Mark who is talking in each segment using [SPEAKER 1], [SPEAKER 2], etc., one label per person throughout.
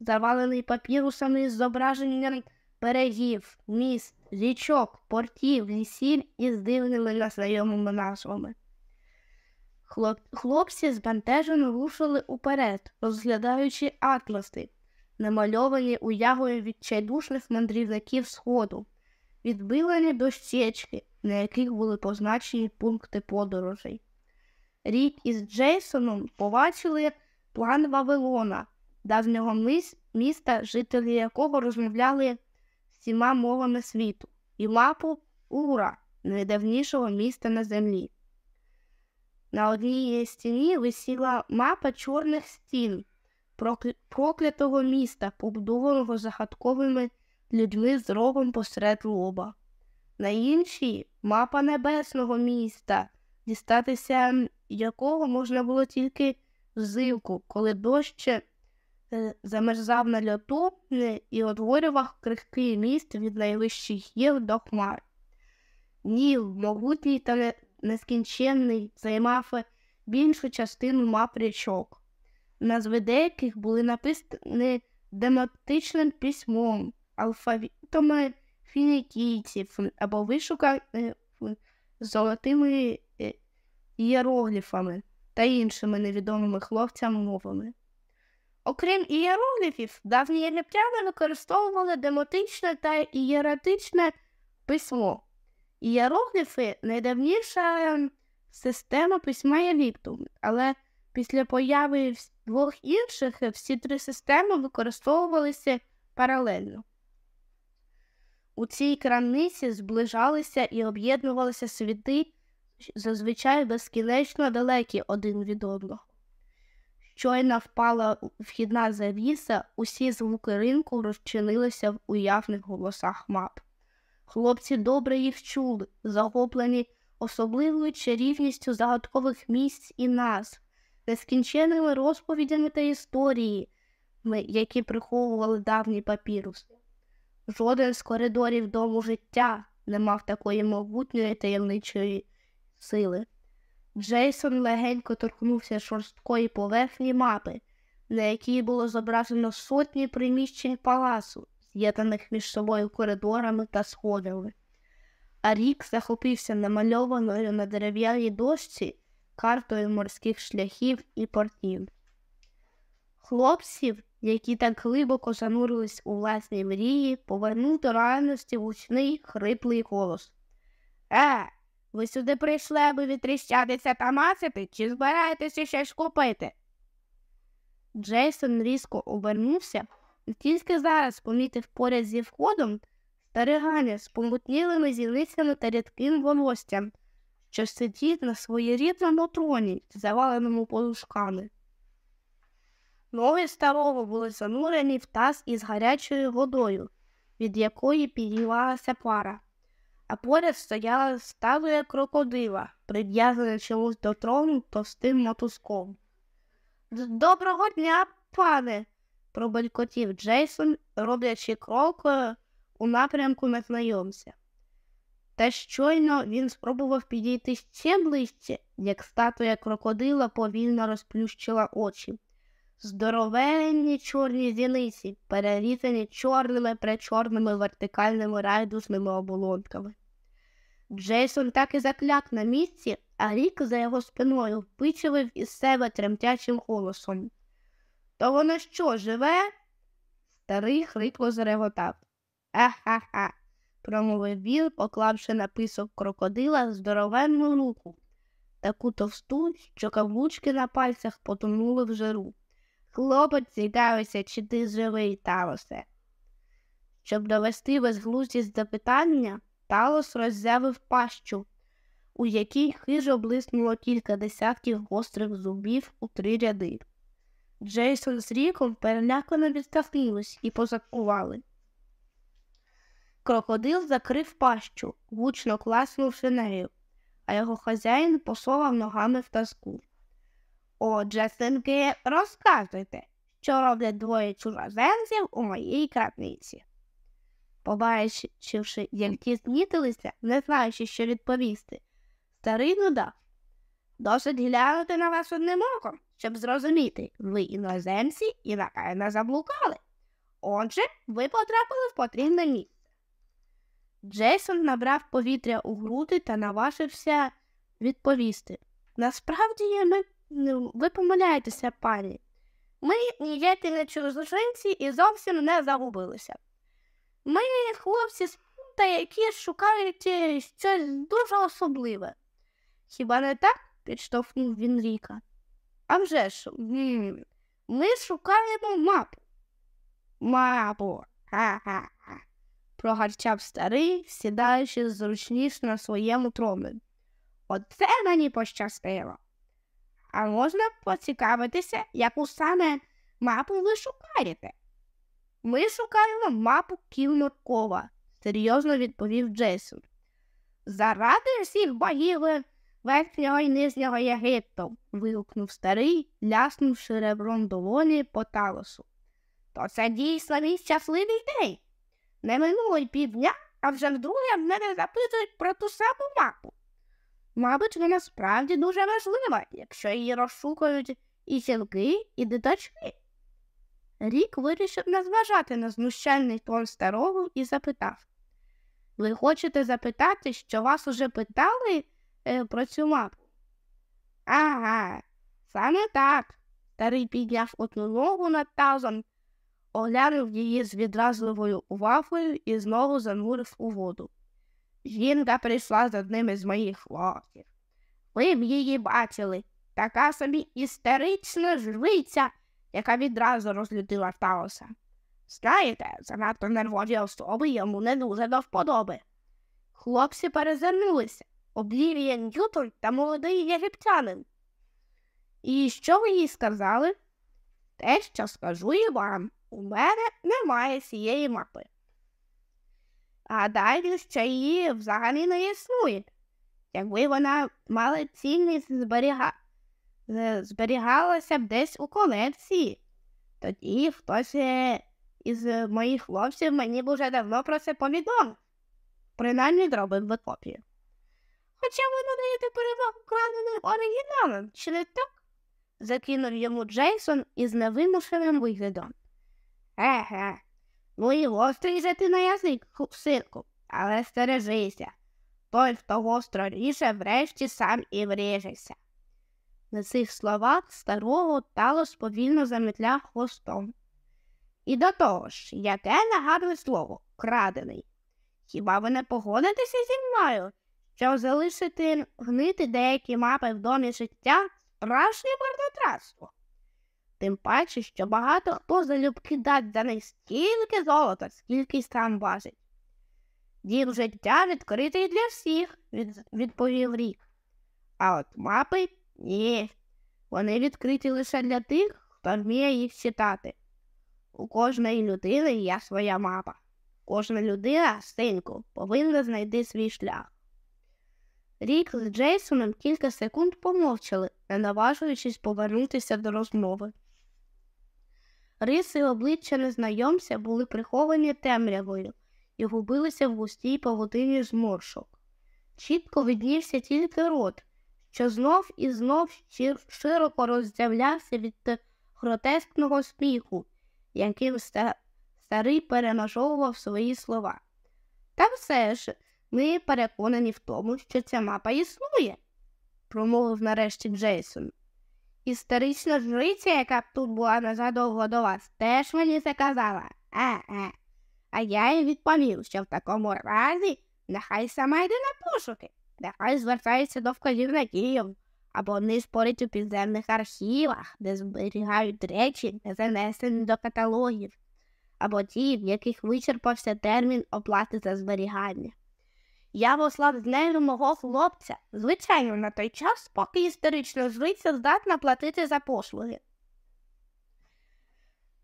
[SPEAKER 1] завалений папірусами з зображенням берегів, міст, річок, портів, лісів із дивними незнайомими назвами. Хлоп... Хлопці збентежено рушили уперед, розглядаючи атласи, намальовані уявою відчайдушних мандрівників Сходу, відбилені дощечки, на яких були позначені пункти подорожей. Рік із Джейсоном побачили план Вавилона, давнього міс- міста, жителі якого розмовляли всіма мовами світу, і мапу Ура, найдавнішого міста на землі. На одній стіні висіла мапа чорних стін, проклятого міста, побудованого загадковими людьми з рогом посеред лоба. На іншій мапа небесного міста, дістатися якого можна було тільки взимку, коли дощ замерзав на льоту е, і утворював крихкий міст від найвищих гір до хмар. Ніл, могутній та нескінченний, займав е, більшу частину мап річок. Назви деяких були написані дематичним письмом, алфавітами фінікійців або вишукані е, золотими е, ієрогліфами та іншими невідомими хлопцям мовами. Окрім ієрогліфів, давні єгиптяни використовували демотичне та ієратичне письмо. Ієрогліфи найдавніша ем, система письма Єгипту, але після появи двох інших е, всі три системи використовувалися паралельно. У цій крамниці зближалися і об'єднувалися світи, зазвичай безкінечно далекі один від одного. Щойно впала вхідна завіса, усі звуки ринку розчинилися в уявних голосах мап. Хлопці добре їх чули, захоплені особливою чарівністю загадкових місць і назв, нескінченними розповідями та історіями, які приховували давні папіруси. Жоден з коридорів дому життя не мав такої могутньої таємничої сили. Джейсон легенько торкнувся шорсткої поверхні мапи, на якій було зображено сотні приміщень палацу, з'єднаних між собою коридорами та сходами. А рік захопився намальованою на дерев'яній дошці картою морських шляхів і портів. Хлопців, які так глибоко занурились у власні мрії, повернув до реальності гучний хриплий голос. Е, ви сюди прийшли, аби відтріщатися та масити, чи збираєтеся щось купити? Джейсон різко обернувся і тільки зараз помітив поряд зі входом стариганя з помутнілими зіницями та рідким волоссям, що сидів на своєрідному троні, заваленому подушками. Ноги старого були занурені в таз із гарячою водою, від якої піднімалася пара, а поряд стояла статуя крокодила, прив'язана чомусь до трону товстим мотузком. Доброго дня, пане, пробелькотів Джейсон, роблячи крок е, у напрямку незнайомця. Та щойно він спробував підійти ще ближче, як статуя крокодила повільно розплющила очі. Здоровенні чорні зіниці, перерізані чорними пречорними вертикальними райдусними оболонками. Джейсон так і закляк на місці, а рік за його спиною впичував із себе тремтячим голосом. То воно що, живе? Старий хрипло зареготав. Ха-ха-ха, промовив він, поклавши на писок крокодила здоровенну руку, таку товсту, що каблучки на пальцях потонули в жиру. Хлопець цікавиться, чи ти живий, Талосе. Щоб довести безглуздість запитання, Талос роззявив пащу, у якій хижо блиснуло кілька десятків гострих зубів у три ряди. Джейсон з Ріком перелякано відстахнулись і позакували. Крокодил закрив пащу, гучно класнувши нею, а його хазяїн посовав ногами в таску. Отже, синки, розказуйте, що роблять двоє чужоземців у моїй крамниці. Побачивши, як ті знітилися, не знаючи, що відповісти, старий додав. Досить глянути на вас одним оком, щоб зрозуміти, ви іноземці і напевно заблукали. Отже, ви потрапили в потрібне місце. Джейсон набрав повітря у груди та наважився відповісти. Насправді, ми, ну, ви помиляєтеся, пані. Ми ніякі не чужинці і зовсім не загубилися. Ми хлопці з пункта, які шукають е, щось дуже особливе. Хіба не так? підштовхнув він Ріка. А вже ж, ми шукаємо мапу. Мапу. Ха-ха-ха. прогарчав старий, сідаючи зручніше на своєму троні. Оце мені пощастило. А можна поцікавитися, яку саме мапу ви шукаєте? Ми шукаємо мапу Кілморкова, серйозно відповів Джейсон. Заради всіх богів верхнього і нижнього Єгипту. вигукнув старий, ляснувши ребром долоні по талосу. То це дійсно мій щасливий день. Не минуло й півдня, а вже вдруге мене запитують про ту саму мапу. Мабуть, вона справді дуже важлива, якщо її розшукують і жінки, і дитачки. Рік вирішив не зважати на знущальний тон старого і запитав Ви хочете запитати, що вас уже питали е, про цю мапу? Ага, саме так. Старий підняв одну ногу над тазом, оглянув її з відразливою увагою і знову занурив у воду. Жінка прийшла з одним із моїх хлопців. Ви б її бачили, така собі істерична жриця, яка відразу розлютила Таоса. Знаєте, занадто нервові особи йому не дуже до вподоби. Хлопці перезирнулися Облівія Ньютон та молодий єгиптянин. І що ви їй сказали? Те, що скажу і вам, у мене немає цієї мапи. Гадаю, що її взагалі не існує. Якби вона мала цінність зберіга... зберігалася б десь у колекції, тоді хтось із моїх хлопців мені б уже давно про це повідомив. Принаймні зробив би копію. Хоча ви надаєте перевагу краденим оригіналам, чи не так? закинув йому Джейсон із невимушеним виглядом. Еге, і гострий же на язик, синку, але стережися. Той, хто гостро ріже, врешті сам і вріжеться. На цих словах старого Талос повільно заметляв хвостом. І до того ж, яке нагадує слово крадений. Хіба ви не погодитеся зі мною, що залишити гнити деякі мапи в домі життя справжнє марнотратство? Тим паче, що багато хто залюбки дасть за них стільки золота, скільки сам важить. Дім життя відкритий для всіх, від, відповів рік. А от мапи ні. Вони відкриті лише для тих, хто вміє їх читати. У кожної людини є своя мапа. Кожна людина, синку, повинна знайти свій шлях. Рік з Джейсоном кілька секунд помовчали, не наважуючись повернутися до розмови. Риси обличчя незнайомця були приховані темрявою і губилися в густій павутині зморшок. Чітко виднівся тільки рот, що знов і знов широко роздявлявся від гротескного сміху, яким старий перемажовував свої слова. Та все ж ми переконані в тому, що ця мапа існує, промовив нарешті Джейсон. Історична жриця, яка тут була незадовго до вас, теж мені це казала. А-а. А я їй відповів, що в такому разі нехай сама йде на пошуки, нехай звертається до вказівників або не спорить у підземних архівах, де зберігають речі, не занесені до каталогів, або ті, в яких вичерпався термін оплати за зберігання. Я послав з нею мого хлопця, звичайно, на той час, поки історична жриця здатна платити за послуги.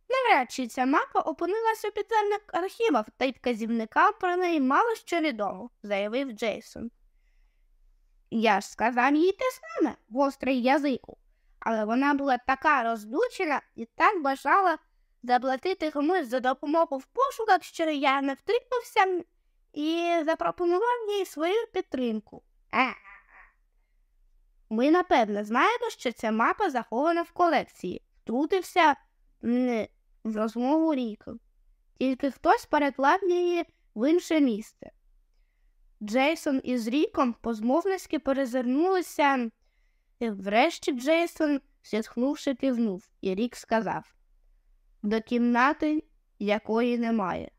[SPEAKER 1] Навряд чи ця мапа опинилася у підземних архівах, та й вказівника про неї мало що відомо, заявив Джейсон. Я ж сказав їй те саме, гострий язику, але вона була така розлючена і так бажала заплатити комусь за допомогу в пошуках, що я не втримався і запропонував їй свою підтримку. Ми, напевне, знаємо, що ця мапа захована в колекції, втрутився в розмову ріку. тільки хтось переклав її в інше місце. Джейсон із Ріком позмовницьки перезирнулися, і врешті Джейсон, зітхнувши, кивнув, і Рік сказав до кімнати, якої немає.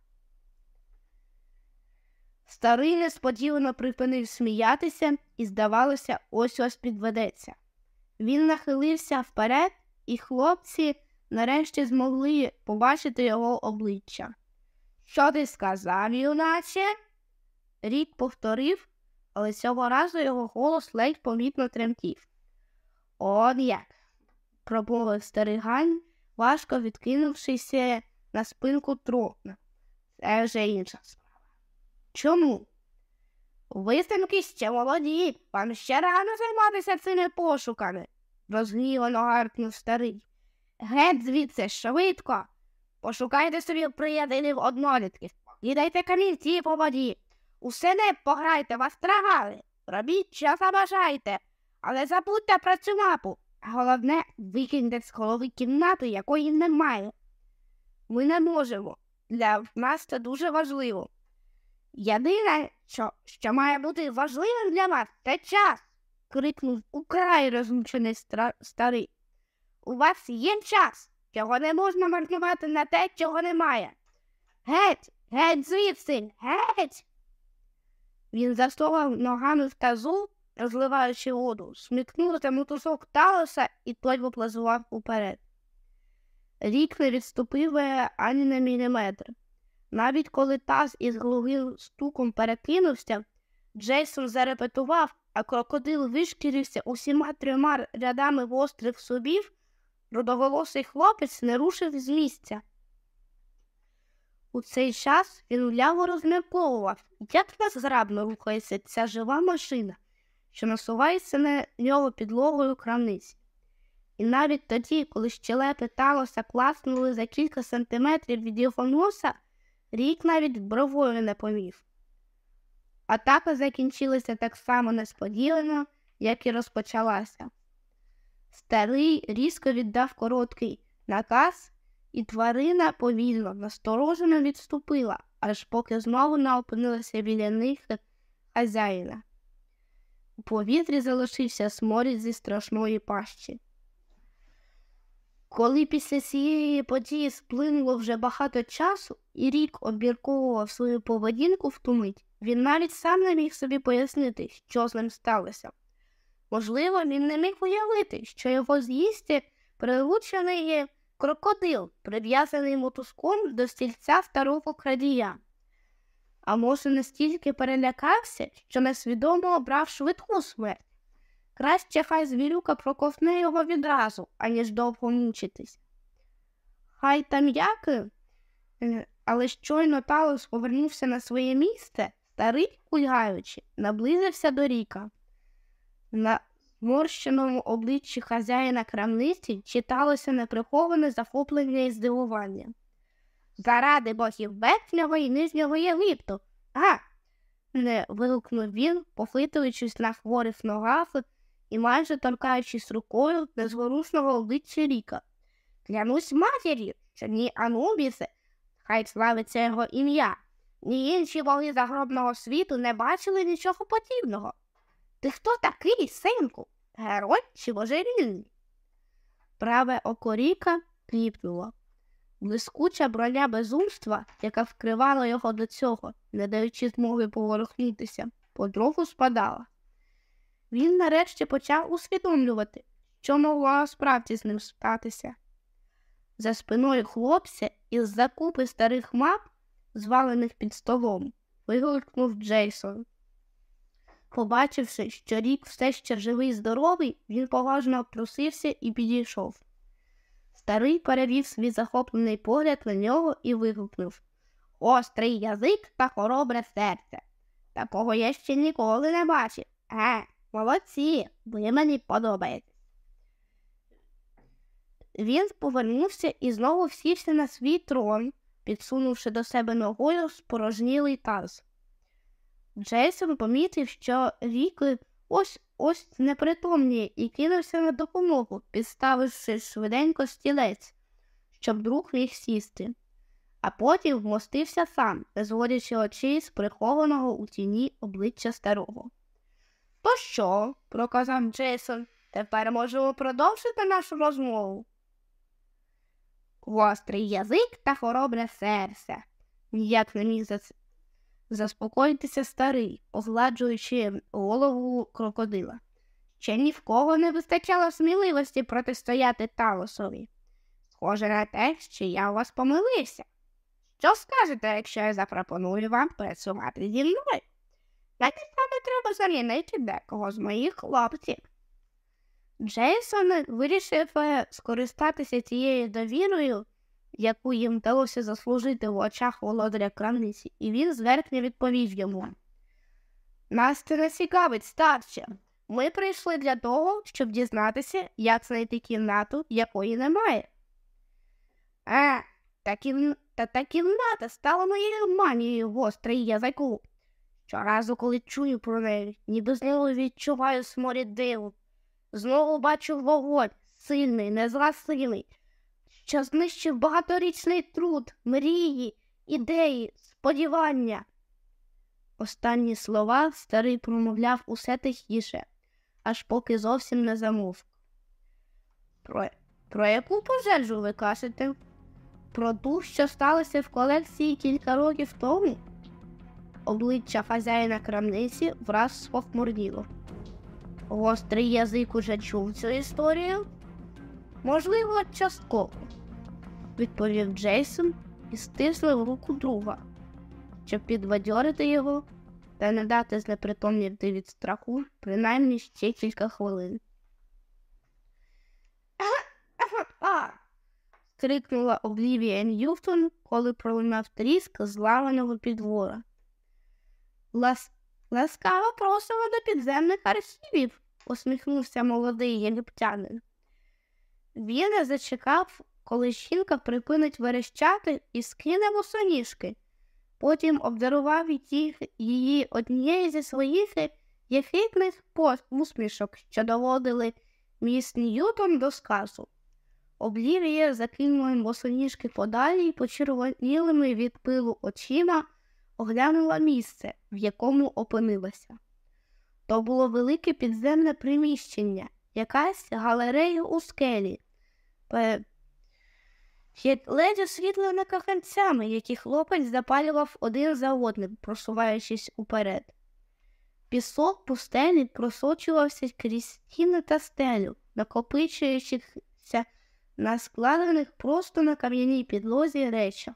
[SPEAKER 1] Старий несподівано припинив сміятися і, здавалося, ось ось підведеться. Він нахилився вперед, і хлопці нарешті змогли побачити його обличчя. Що ти сказав, юначе? Рік повторив, але цього разу його голос ледь помітно тремтів. Он як, промовив старий Гань, важко відкинувшися на спинку трона. Це вже інша справа. Чому? Висинки ще молоді, вам ще рано займатися цими пошуками, розгнівано гаркнув старий. Геть звідси швидко. Пошукайте собі приятелів однолітків, дайте камінці по воді. Усе не пограйте, вас трагали. Робіть, що забажайте, але забудьте про цю мапу. Головне, викиньте з голови кімнату, якої немає. Ми не можемо. Для нас це дуже важливо. Єдине, що, що має бути важливим для вас, це час. крикнув украй розлучений старий. У вас є час, його не можна марнувати на те, чого немає. Геть, геть звідси, геть. Він застогав ногами в тазу, розливаючи воду, смикнув за мотузок талоса і той поплазував уперед. Рік не відступив ані на міліметр. Навіть коли таз із глухим стуком перекинувся, Джейсон зарепетував, а крокодил вишкірився усіма трьома рядами гострих зубів, родоголосий хлопець не рушив з місця. У цей час він вляво розмірковував, як незграбно рухається ця жива машина, що насувається на нього підлогою крамниці. І навіть тоді, коли щелепи талоса класнули за кілька сантиметрів від його носа, рік навіть бровою не помів. Атака закінчилася так само несподівано, як і розпочалася. Старий різко віддав короткий наказ, і тварина повільно, насторожено відступила, аж поки знову не опинилася біля них хазяїна. У повітрі залишився сморід зі страшної пащі. Коли після цієї події сплинуло вже багато часу, і рік обмірковував свою поведінку в ту мить, він навіть сам не міг собі пояснити, що з ним сталося. Можливо, він не міг уявити, що його з'їсти прилучений крокодил, прив'язаний мотузком до стільця старого крадія. А може, настільки перелякався, що несвідомо обрав швидку смерть. Краще хай звірюка проковтне його відразу, аніж довго мучитись. Хай там як, е, але щойно Талос повернувся на своє місце, старий, кульгаючи, наблизився до ріка. На зморщеному обличчі хазяїна крамниці читалося неприховане захоплення і здивування. Заради богів верхнього і нижнього Єгипту. А. не вигукнув він, похитуючись на хворих ногах і майже торкаючись рукою незворушного обличчя Ріка. Клянусь матір'ю, що ні Анубісе, хай славиться його ім'я, ні інші боги загробного світу не бачили нічого подібного. Ти хто такий, синку? Герой чи божевільний? Праве око Ріка кліпнуло. Блискуча броня безумства, яка вкривала його до цього, не даючи змоги поворухнутися, потроху спадала. Він нарешті почав усвідомлювати, що могло справді з ним статися. За спиною хлопця із закупи старих мап, звалених під столом, вигукнув Джейсон. Побачивши, що рік все ще живий і здоровий, він поважно обтрусився і підійшов. Старий перевів свій захоплений погляд на нього і вигукнув Острий язик та хоробре серце. Такого я ще ніколи не бачив. Е, молодці, ви мені подобаєтесь. Він повернувся і знову сівся на свій трон, підсунувши до себе ногою спорожнілий таз. Джейсон помітив, що Ріки ось ось непритомніє і кинувся на допомогу, підставивши швиденько стілець, щоб друг міг сісти. а потім вмостився сам, не зводячи очей з прихованого у тіні обличчя старого. То що? проказав Джейсон. Тепер можемо продовжити нашу розмову. Гострий язик та хоробре серце. Ніяк не міг зас... заспокоїтися старий, огладжуючи голову крокодила. Ще ні в кого не вистачало сміливості протистояти Талосові. Схоже на те, що я у вас помилився. Що скажете, якщо я запропоную вам працювати зі мною? Навіть саме треба замінити декого з моїх хлопців. Джейсон вирішив е, скористатися цією довірою, яку їм вдалося заслужити в очах володаря крамниці, і він зверхньо відповів йому. Нас це не цікавить, старче. Ми прийшли для того, щоб дізнатися, як знайти кімнату, якої немає. А, та, кім... та та кімната стала моєю манією гострий язику. Щоразу, коли чую про неї, ніби знову відчуваю сморід диву. Знову бачу вогонь, сильний, незгасилий, що знищив багаторічний труд, мрії, ідеї, сподівання. Останні слова старий промовляв усе тихіше, аж поки зовсім не замовк. Про, про яку пожежу ви кажете? Про ту, що сталося в колекції кілька років тому? Обличчя хазяїна крамниці враз спохмурніло. Гострий язик уже чув цю історію? Можливо, частково, відповів Джейсон і стиснув руку друга, щоб підбадьорити його та не дати знепритомніти від страху принаймні ще кілька хвилин. Крикнула Облівія Ньютон, коли пролунав тріск зламаного підвора. Лас... Ласкаво просимо до підземних архівів, усміхнувся молодий єгиптянин. Він зачекав, коли жінка припинить верещати і скине босоніжки. Потім обдарував її однією зі своїх єхитних усмішок, що доводили міс Ньютон до сказу. Облівія закинула босоніжки подалі і почервонілими від пилу очима оглянула місце, в якому опинилася. То було велике підземне приміщення, якась галерея у скелі, ледь освітлена каханцями, які хлопець запалював один за одним, просуваючись уперед. Пісок пустелі просочувався крізь стіни та стелю, накопичуючися на складених просто на кам'яній підлозі речах.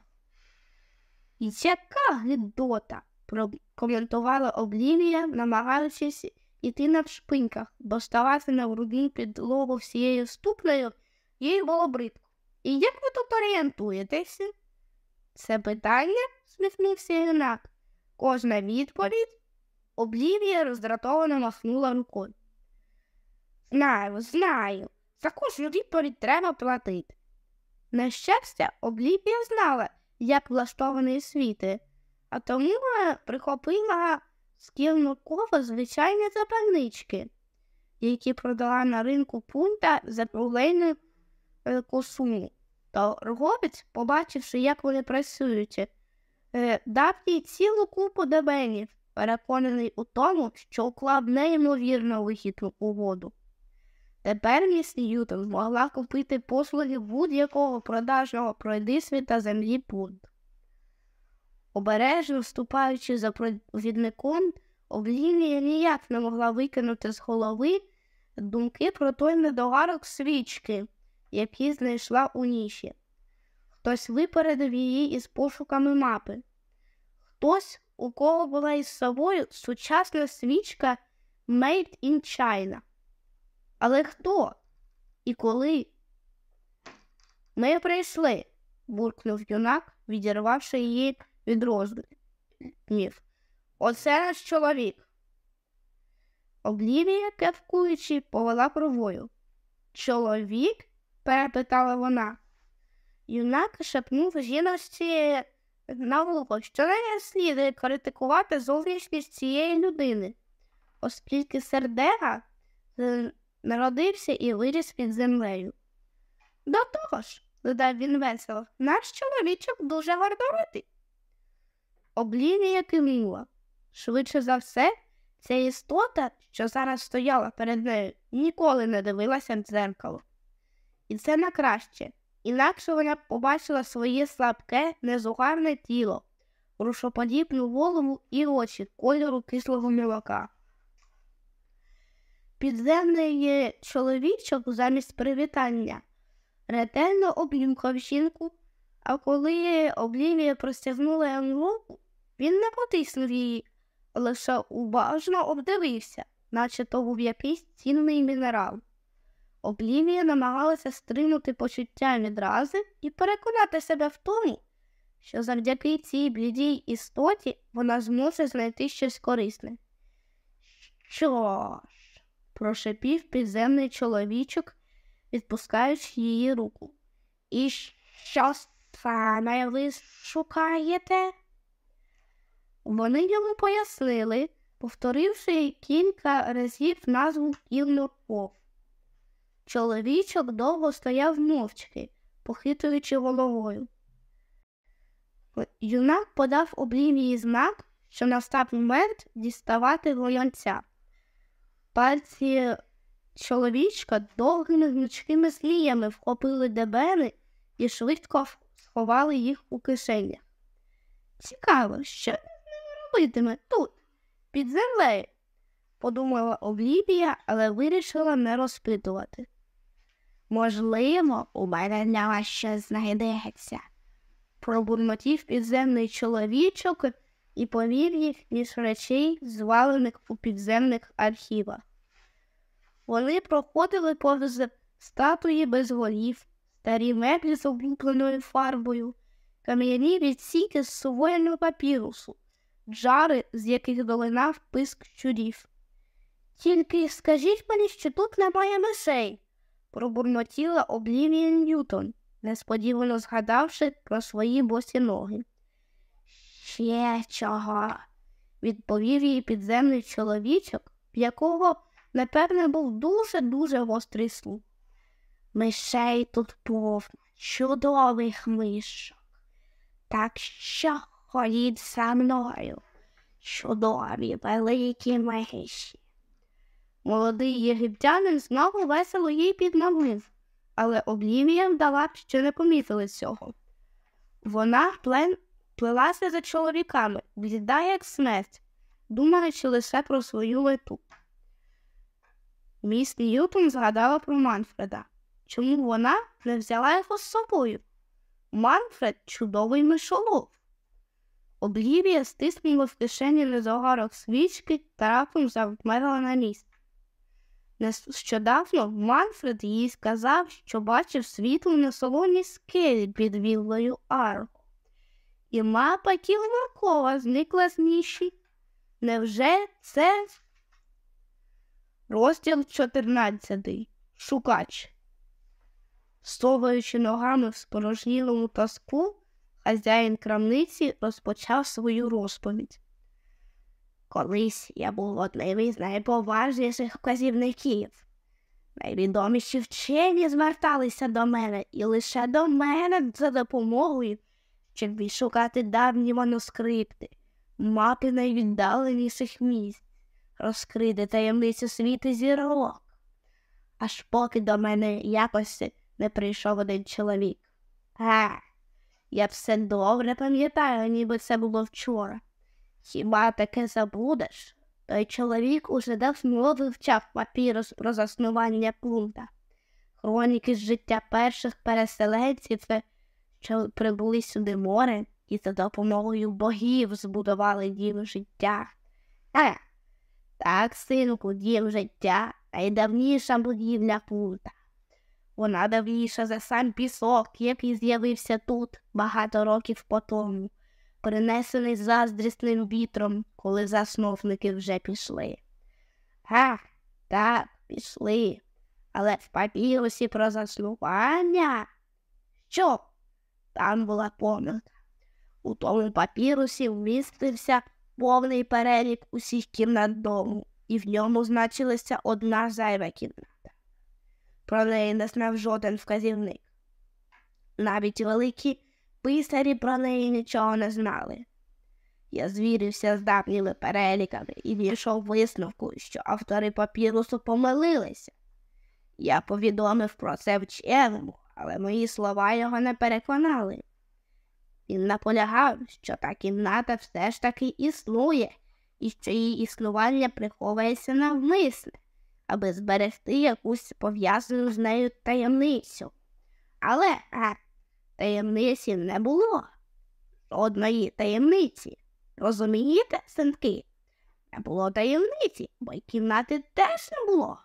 [SPEAKER 1] Яка гидота, прокоментувала Облівія, намагаючись іти на шпиньках, бо ставати на грудній підлогу всією ступнею їй було бридко. І як ви тут орієнтуєтеся? Це питання? сміхнувся юнак. Кожна відповідь Облівія роздратовано махнула рукою. Знаю, знаю. За кожну відповідь треба платити. На щастя, Облівія знала, як влаштований світи, а тому прихопила з кілнокова звичайні запальнички, які продала на ринку пункта за проблемну суму. Торговець, побачивши, як вони працюють, е, дав їй цілу купу дебенів, переконаний у тому, що уклав неймовірно вихідну угоду. Тепер міс Ньютон змогла купити послуги будь-якого продажного пройдисвіта землі пункт. Обережно вступаючи за провідником, Облівія ніяк не могла викинути з голови думки про той недогарок свічки, який знайшла у ніші. Хтось випередив її із пошуками мапи. Хтось, у кого була із собою сучасна свічка Made in China. Але хто? І коли? Ми прийшли, буркнув юнак, відірвавши її від роздумів. Оце наш чоловік. Облівія, кевкуючи, повела провою. Чоловік? перепитала вона. Юнак шепнув жіночці на вухо, що не слід критикувати зовнішність цієї людини, оскільки сердега народився і виріс під землею. До того ж, додав він весело, наш чоловічок дуже гордовитий. Облівія кивнула. Швидше за все, ця істота, що зараз стояла перед нею, ніколи не дивилася в дзеркало. І це на краще, інакше вона побачила своє слабке, незугарне тіло, рушоподібну голову і очі кольору кислого молока. Підземний чоловічок замість привітання ретельно облюмкав жінку, а коли Облівія простягнула йому руку, він не потиснув її, лише уважно обдивився, наче то був якийсь цінний мінерал. Облівія намагалася стримати почуття відрази і переконати себе в тому, що завдяки цій блідій істоті вона зможе знайти щось корисне. Що ж, прошепів підземний чоловічок, відпускаючи її руку. І що саме ви шукаєте? Вони йому пояснили, повторивши кілька разів назву Кілнурков. Чоловічок довго стояв мовчки, похитуючи головою. Юнак подав облівії знак, що настав момент діставати гоянця. Пальці чоловічка довгими гнучкими зліями вхопили дебени і швидко сховали їх у кишенях. Цікаво, що він робитиме тут, під землею, подумала Облівія, але вирішила не розпитувати. Можливо, у мене для вас щось знайдеться, пробурмотів підземний чоловічок і повів їх між речей, звалених у підземних архівах. Вони проходили повз статуї без голів, старі меблі з облупленою фарбою, кам'яні відсіки з сувольного папірусу, джари, з яких долинав писк щурів. Тільки скажіть мені, що тут немає мишей, пробурмотіла Облівія Ньютон, несподівано згадавши про свої босі ноги. Ще чого, відповів їй підземний чоловічок, в якого, напевне, був дуже-дуже гострий слух. Мишей тут повно, чудових мишок. Так що ходіть за мною, чудові великі миші. Молодий єгиптянин знову весело їй підмовив, але Облівія вдала, б, що не помітили цього. Вона плен плелася за чоловіками, бліда, як смерть, думаючи лише про свою мету. Міс Ньютон згадала про Манфреда. Чому вона не взяла його з собою? Манфред чудовий мишолов. Облівія стиснула в кишені недогарок свічки та раптом завмерла на місці. Нещодавно Манфред їй сказав, що бачив світло на солоній скелі під віллою Арго. І мапа Кілмаркова зникла з ніші. Невже це розділ 14. Шукач. Соваючи ногами в спорожнілому тоску, хазяїн крамниці розпочав свою розповідь. Колись я був одним із найповажніших вказівників. Найвідоміші вчені зверталися до мене і лише до мене за допомогою, щоб відшукати давні манускрипти, мапи найвіддаленіших місць, розкрити таємницю світу зірок. Аж поки до мене якось не прийшов один чоловік. А, я все добре пам'ятаю, ніби це було вчора. Хіба таке забудеш? Той чоловік уже давно вивчав папірус про заснування пункта, хроніки з життя перших переселенців, що прибули сюди море і за допомогою богів збудували дім життя. А, так, синку, дім життя найдавніша будівля пункта. Вона давніша за сам пісок, який з'явився тут багато років по тому принесений заздрісним вітром, коли засновники вже пішли. Га, так, пішли, але в папірусі про заснування. Що? Там була помилка. У тому папірусі вмістився повний перелік усіх кімнат дому, і в ньому значилася одна зайва кімната. Про неї не знав жоден вказівник. Навіть великі писарі про неї нічого не знали. Я звірився з давніми переліками і дійшов висновку, що автори папірусу помилилися. Я повідомив про це вченому, але мої слова його не переконали. Він наполягав, що та кімната все ж таки існує і що її існування приховується навмисне, аби зберегти якусь пов'язану з нею таємницю. Але а, таємниці не було. Жодної таємниці. Розумієте, синки? Не було таємниці, бо й кімнати теж не було.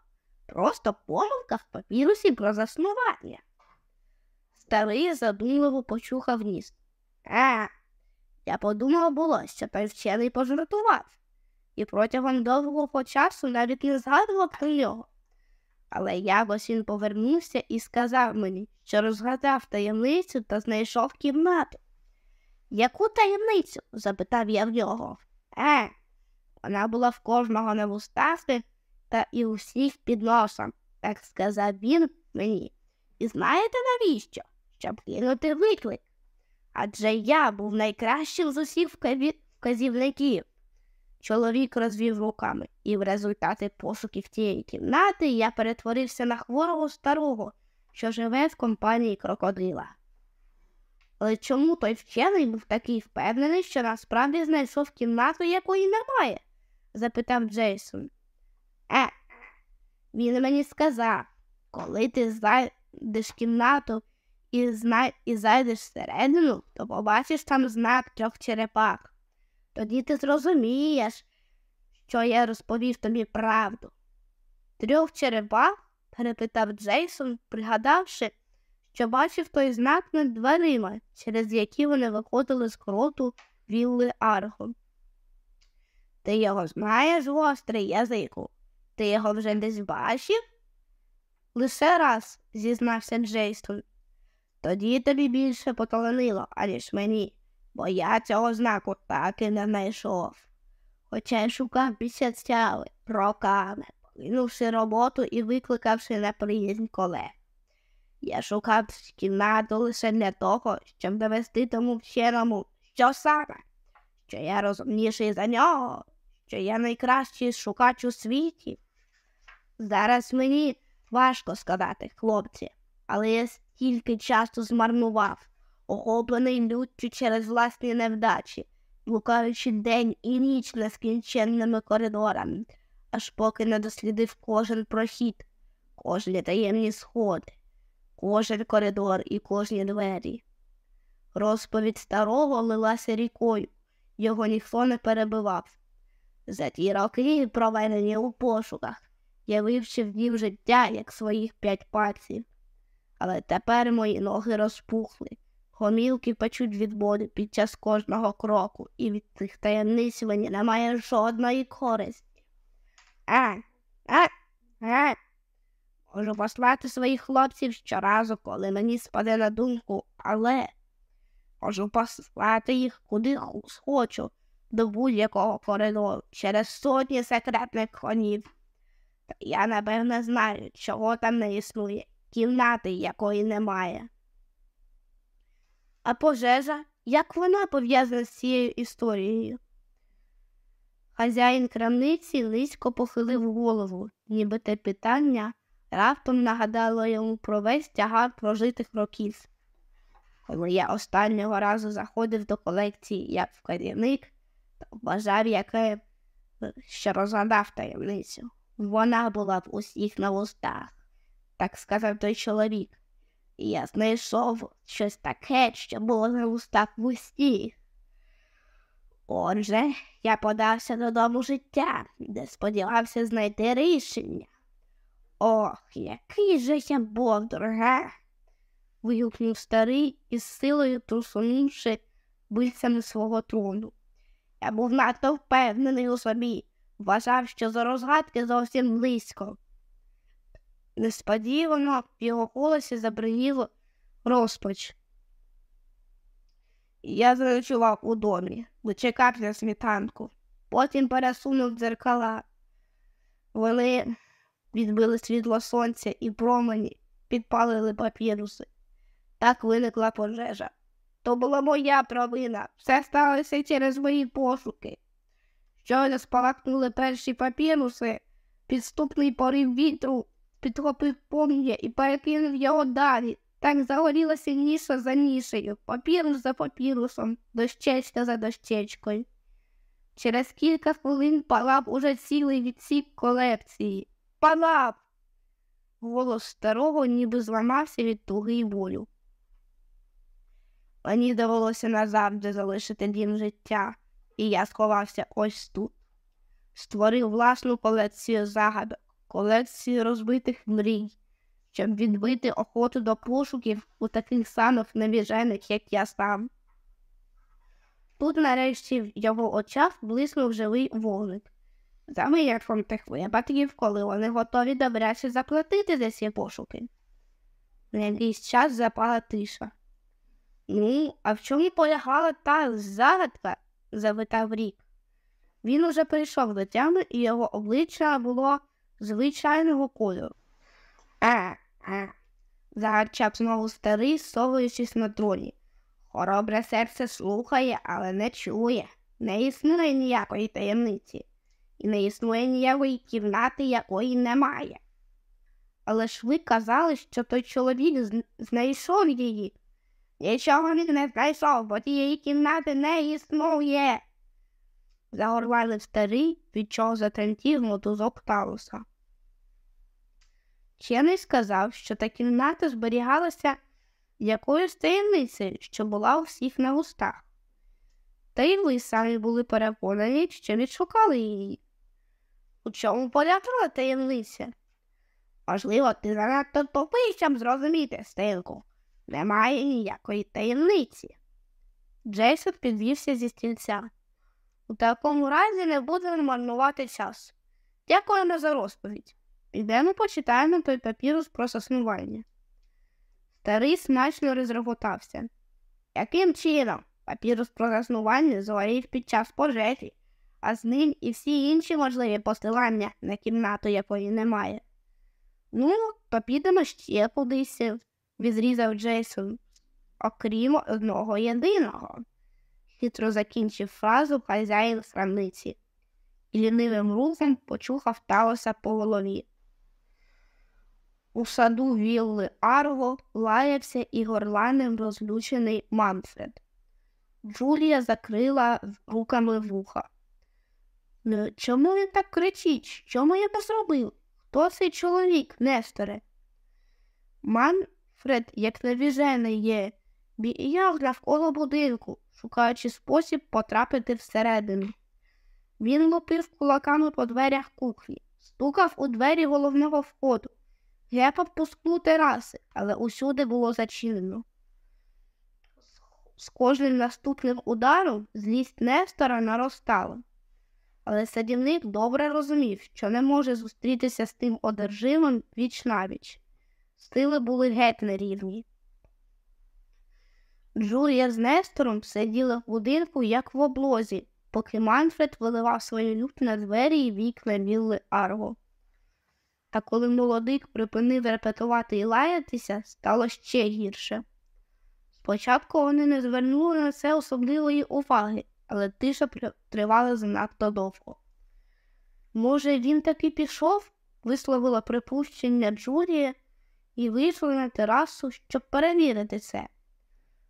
[SPEAKER 1] Просто помилка в папірусі про заснування. Старий задумливо почухав ніс. А, я подумав було, що той вчений пожартував, і протягом довгого часу навіть не згадував про нього. Але якось він повернувся і сказав мені, що розгадав таємницю та знайшов кімнату. Яку таємницю? запитав я в нього. Е, вона була в кожного на вустах та і усіх під носом, так сказав він мені. І знаєте навіщо? Щоб кинути виклик. Адже я був найкращим з усіх вказівників. Чоловік розвів руками, і в результаті пошуків тієї кімнати я перетворився на хворого старого, що живе в компанії крокодила. Але чому той вчений був такий впевнений, що насправді знайшов кімнату, якої немає? запитав Джейсон. Е, він мені сказав, коли ти зайдеш кімнату і, зна... і зайдеш всередину, то побачиш там знак трьох черепах. Тоді ти зрозумієш, що я розповів тобі правду. Трьох черепах? перепитав Джейсон, пригадавши, що бачив той знак над дверима, через які вони виходили з кроту вілли Арго. Ти його знаєш, гострий язику? Ти його вже десь бачив? Лише раз, зізнався Джейсон. Тоді тобі більше поталанило, аніж мені, бо я цього знаку так і не знайшов. Хоча й шукав місяцями, роками, покинувши роботу і викликавши неприязнь колег. Я шукав кімнату лише для того, щоб довести тому вченому, що саме, що я розумніший за нього, що я найкращий шукач у світі. Зараз мені важко сказати, хлопці, але я стільки часу змарнував, охоплений люттю через власні невдачі, блукаючи день і ніч нескінченними коридорами, аж поки не дослідив кожен прохід, кожні таємні сходи, кожен коридор і кожні двері. Розповідь старого лилася рікою, його ніхто не перебивав. За ті роки, проведені у пошуках, я вивчив дів життя, як своїх п'ять пальців. Але тепер мої ноги розпухли, гомілки печуть від води під час кожного кроку, і від цих таємниць мені немає жодної користі. А, а, а. Можу послати своїх хлопців щоразу, коли мені спаде на думку, але можу послати їх куди схочу, до будь-якого коридору через сотні секретних конів. Я, напевне, знаю, чого там не існує, кімнати якої немає. А пожежа, як вона пов'язана з цією історією? Хазяїн крамниці низько похилив голову, ніби те питання раптом нагадало йому про весь тягар прожитих років. Коли я останнього разу заходив до колекції як вказівник, то вважав, яке, що розгадав таємницю. Вона була в усіх на вустах, так сказав той чоловік. І я знайшов щось таке, що було на вустах в усіх. Отже, я подався додому життя, де сподівався знайти рішення. Ох, який же я бовдур, га? вигукнув старий із силою трусунувши бильцями свого трону. Я був надто впевнений у собі, вважав, що за розгадки зовсім близько. Несподівано в його голосі забриніло розпач. Я заночував у домі, дочекав на світанку, потім пересунув дзеркала. Вони відбили світло сонця і промені, підпалили папіруси. Так виникла пожежа. То була моя провина. Все сталося через мої пошуки. Щойно спалахнули перші папіруси, підступний порив вітру підхопив пом'я і перекинув його далі. Так загорілася ніша за нішею, папірус за папірусом, дощечка за дощечкою. Через кілька хвилин палав уже цілий відсік колекції. Палав! Голос старого ніби зламався від туги й болю. Мені довелося назавжди залишити дім життя, і я сховався ось тут. Створив власну колекцію загадок, колекцію розбитих мрій, щоб відбити охоту до пошуків у таких самих невіжених, як я сам. Тут нарешті в його очах блиснув живий вогник. За винятком тих випадків, коли вони готові добряче заплатити за ці пошуки. На якийсь час запала тиша. Ну, а в чому полягала та загадка? запитав рік. Він уже прийшов до тями, і його обличчя було звичайного кольору. Е, е, загарчав знову старий, совуючись на троні. Хоробре серце слухає, але не чує. Не існує ніякої таємниці, і не існує ніякої кімнати, якої немає. Але ж ви казали, що той чоловік знайшов її. Нічого він не знайшов, бо тієї кімнати не існує. Загорлали старий, від чого затремтів мотузок Талуса. Вчений сказав, що та кімната зберігалася якоюсь таємницею, що була у всіх на устах. Та й ви самі були переконані, що відшукали її. У чому полягала таємниця? Можливо, ти занадто тупий, щоб зрозуміти, стилку. Немає ніякої таємниці. Джейсон підвівся зі стільця. У такому разі не будемо марнувати час. Дякуємо за розповідь. Підемо почитаємо той папірус про заснування. Старий смачно розреготався. Яким чином папірус про заснування згорів під час пожежі, а з ним і всі інші можливі посилання на кімнату, якої немає. Ну, то підемо ще кудись, відрізав Джейсон, окрім одного єдиного, хитро закінчив фразу хазяїн срамниці і лінивим рухом почухав Талоса по голові. У саду вілли Арго лаявся і горланив розлючений Манфред. Джулія закрила руками вуха. «Ну, чому він так кричить? Чому я не зробив? Хто цей чоловік, Несторе? Манфред, як навіжений є, бігав навколо будинку, шукаючи спосіб потрапити всередину. Він лупив кулаками по дверях кухні, стукав у двері головного входу. Гепав по склу тераси, але усюди було зачинено. З кожним наступним ударом злість Нестора наростала, але садівник добре розумів, що не може зустрітися з тим одержимим віч навіч. Сили були геть нерівні. Джулія з Нестором сиділи в будинку, як в облозі, поки Манфред виливав свою лють на двері і вікна вілли Арго. А коли молодик припинив репетувати і лаятися, стало ще гірше. Спочатку вони не звернули на це особливої уваги, але тиша тривала занадто довго. Може, він таки пішов, висловила припущення Джулія і вийшли на терасу, щоб перевірити це.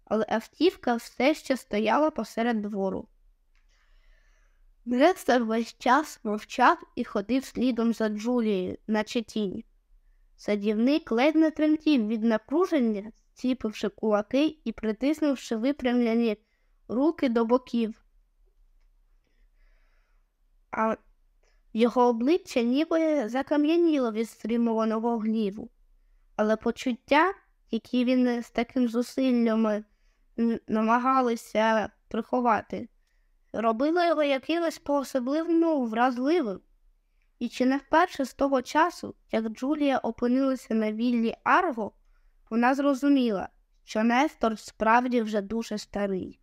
[SPEAKER 1] Але автівка все ще стояла посеред двору. Грецер весь час мовчав і ходив слідом за Джулією, наче тінь. Садівник ледь не тремтів від напруження, зціпивши кулаки і притиснувши випрямлені руки до боків. А його обличчя ніби закам'яніло від стримуваного гніву, але почуття, які він з таким зусиллям намагалися приховати, робило його якимось по особливому вразливим. І чи не вперше з того часу, як Джулія опинилася на віллі Арго, вона зрозуміла, що Нестор справді вже дуже старий.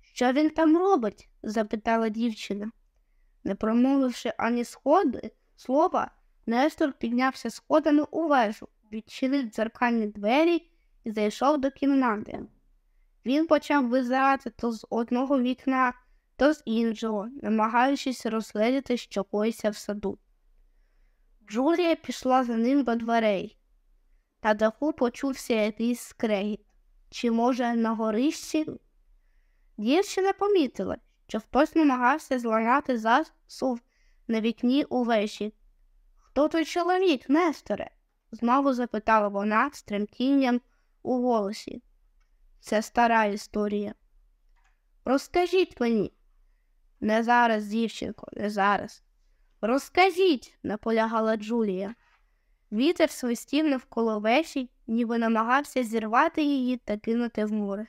[SPEAKER 1] Що він там робить? запитала дівчина. Не промовивши ані сходи слова, Нестор піднявся сходами у вежу, відчинив дзеркальні двері і зайшов до кімнати. Він почав визирати то з одного вікна, то з іншого, намагаючись розглядіти, що коїться в саду. Джулія пішла за ним до дверей. На даху почувся якийсь скрегіт. Чи, може, на горищі? Дівчина помітила, що хтось намагався зламати засув на вікні у вежі. Хто той чоловік, Несторе? знову запитала вона з тремтінням у голосі. Це стара історія. Розкажіть мені. Не зараз, дівчинко, не зараз. Розкажіть, наполягала Джулія. Вітер свистів навколо веші, ніби намагався зірвати її та кинути в море.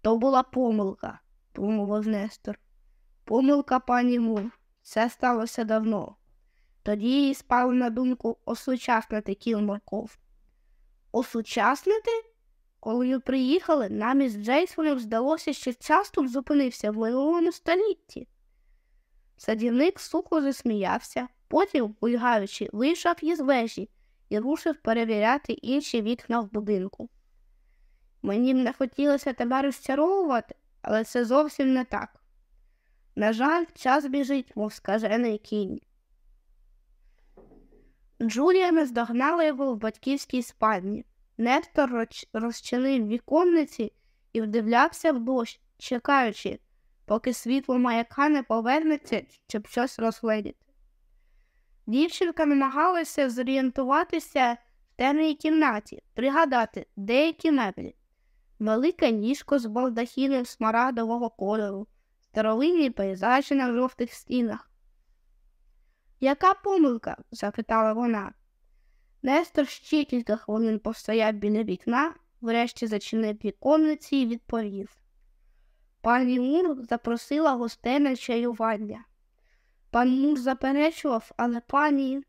[SPEAKER 1] То була помилка, промовив Нестор. Помилка пані Мур. Це сталося давно. Тоді їй спало на думку осучаснити кіл морков. Осучаснити? Коли приїхали, нам із Джейсоном здалося, що часто зупинився в минулому столітті. Садівник сухо засміявся, потім, ульгаючи, вийшов із вежі і рушив перевіряти інші вікна в будинку. Мені б не хотілося тебе розчаровувати, але це зовсім не так. На жаль, час біжить, мов скажений кінь. Джулія наздогнала його в батьківській спальні. Нестор розчинив віконниці і вдивлявся в дощ, чекаючи, поки світло маяка не повернеться, щоб щось розгледіти. Дівчинка намагалася зорієнтуватися в темній кімнаті, пригадати деякі меблі. Велике ніжко з балдахіном смарагдового кольору, старовинні пейзажі на жовтих стінах. Яка помилка? запитала вона. Нестор ще кілька хвилин постояв біля вікна, врешті зачинив віконниці і відповів. Пані Мур запросила гостей на чаювання. Пан Мур заперечував, але пані.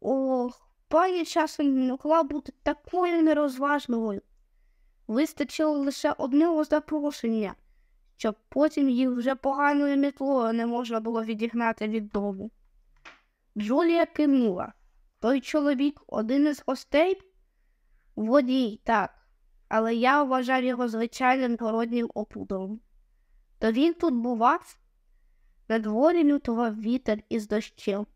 [SPEAKER 1] Ох, пані часом не могла бути такою нерозважливою. Вистачило лише одного запрошення, щоб потім їх вже поганою мітлою не можна було відігнати від дому. Джулія кивнула. Той чоловік один із гостей? Водій, так, але я вважав його звичайним городнім опудом. То він тут бував? На дворі лютував вітер із дощем.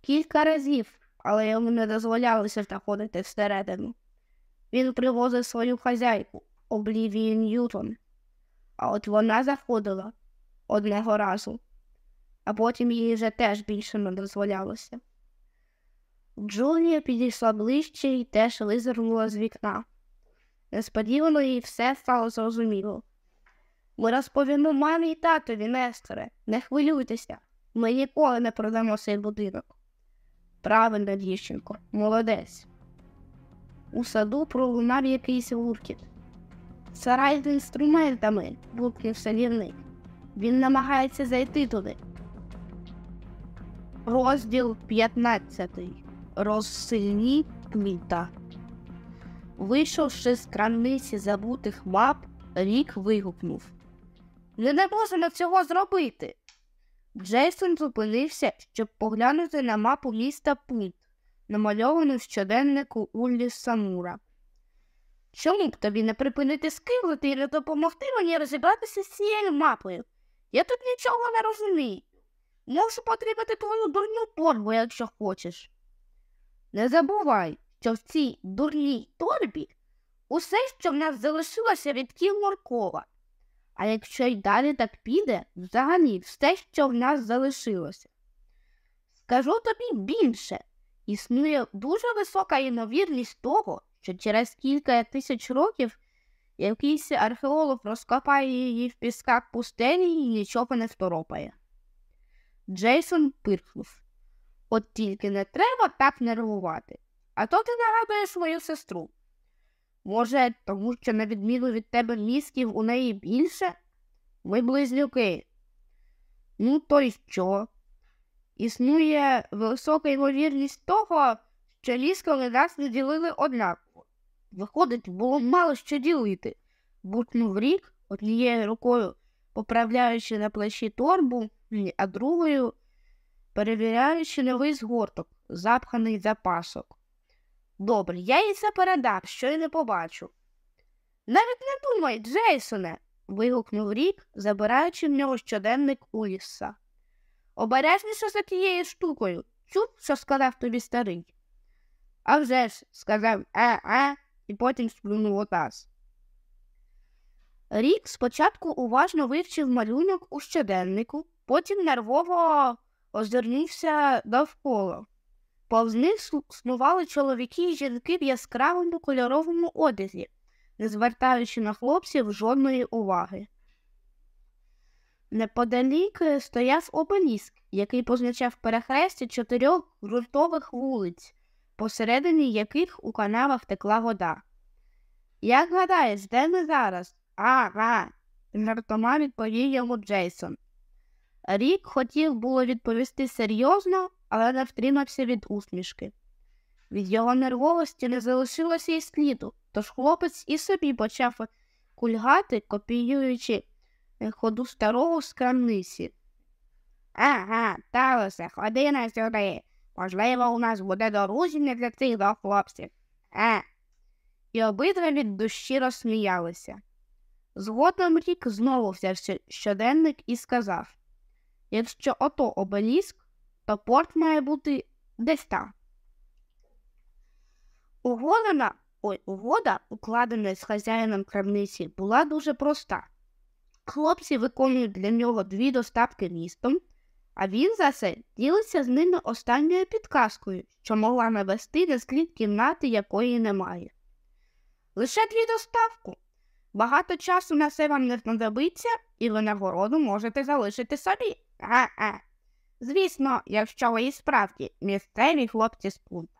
[SPEAKER 1] Кілька разів, але йому не дозволялося заходити всередину. Він привозив свою хазяйку, Облівію Ньютон, а от вона заходила одного разу, а потім їй вже теж більше не дозволялося. Джулія підійшла ближче і теж визирнула з вікна. Несподівано їй все стало зрозуміло. Ми розповімо мамі і татові, Несторе, не хвилюйтеся, ми ніколи не продамо цей будинок. Правильно, дівчинко, молодець. У саду пролунав якийсь гуркіт. Сарай з інструментами, буркнув садівник. Він намагається зайти туди. Розділ 15 розсильні квіта. Вийшовши з крамниці забутих мап, рік вигукнув Ми не можемо цього зробити. Джейсон зупинився, щоб поглянути на мапу міста Пункт, намальовану в щоденнику Уллі Самура. Чому б тобі не припинити скиглити і не допомогти мені розібратися з цією мапою? Я тут нічого не розумію. Можу потрібати твою дурню торбу, якщо хочеш. Не забувай, що в цій дурній торбі усе, що в нас залишилося від кіл. А якщо й далі так піде, взагалі все, що в нас залишилося. Скажу тобі більше, існує дуже висока ймовірність того, що через кілька тисяч років якийсь археолог розкопає її в пісках пустелі і нічого не второпає. Джейсон пирхнув. От тільки не треба так нервувати. А то ти нагадуєш свою сестру. Може, тому що, на відміну від тебе, мізків у неї більше? Ми близнюки. Ну, то й що? Існує висока ймовірність того, що ліскали нас не ділили однаково. Виходить, було мало що ділити. Бутнув рік однією рукою, поправляючи на плечі торбу, а другою перевіряючи новий згорток, запханий запасок. Добре, я їй це передам, що й не побачу. Навіть не думай, Джейсоне. вигукнув рік, забираючи в нього щоденник Улісса. Обережніше за тією штукою. Чув, що сказав тобі старий. «А вже ж», – сказав е-е, і потім сплюнув отас. Рік спочатку уважно вивчив малюнок у щоденнику, потім нервово озирнувся довкола. Повз них снували чоловіки і жінки в яскравому кольоровому одязі, не звертаючи на хлопців жодної уваги. Неподалік стояв обеліск, який позначав перехрестя чотирьох ґрунтових вулиць, посередині яких у канавах текла вода. Як гадаєш, де ми зараз? Ага, жартома відповів йому Джейсон. Рік хотів було відповісти серйозно, але не втримався від усмішки. Від його нервовості не залишилося й сліду, тож хлопець і собі почав кульгати, копіюючи ходу старого з крамниці. Ага, Талосе, ходи на сюди. Можливо, у нас буде доручення для цих двох хлопців. А. І обидва від душі розсміялися. Згодом рік знову взяв щоденник і сказав Якщо ото обеліск, то порт має бути десь там. Угода, ой, угода, укладена з хазяїном крамниці, була дуже проста. Хлопці виконують для нього дві доставки містом, а він за це ділиться з ними останньою підказкою, що могла навести на слід кімнати, якої немає. Лише дві доставку. Багато часу на це вам не знадобиться, і ви нагороду можете залишити собі. Га-га. Звісно, якщо ви і справді місцеві хлопці з пункту.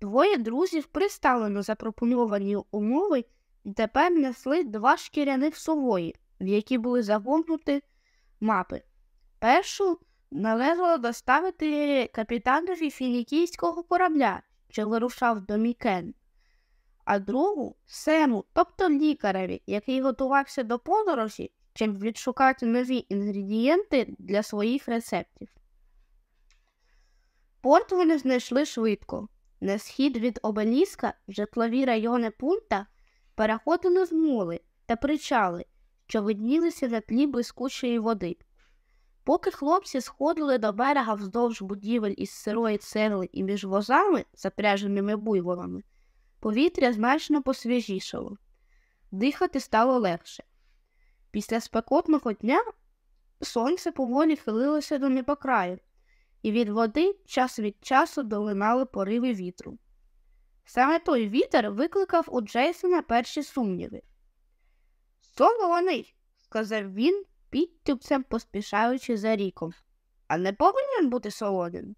[SPEAKER 1] Двоє друзів пристали на запропоновані умови і тепер несли два шкіряних сової, в які були загорнуті мапи. Першу належало доставити капітанові фінікійського корабля, що вирушав до Мікен, а другу сему, тобто лікареві, який готувався до подорожі, щоб відшукати нові інгредієнти для своїх рецептів. Порт вони знайшли швидко. На схід від обеліска житлові райони пункта переходили з моли та причали, що виднілися на тлі блискучої води. Поки хлопці сходили до берега вздовж будівель із сирої цегли і між возами, запряженими буйволами, повітря значно посвіжішало. Дихати стало легше. Після спекотного дня сонце поволі хилилося до небокраю, і від води час від часу долинали пориви вітру. Саме той вітер викликав у Джейсона перші сумніви. Солоний, сказав він, підтюпцем поспішаючи за ріком. А не повинен бути солоним.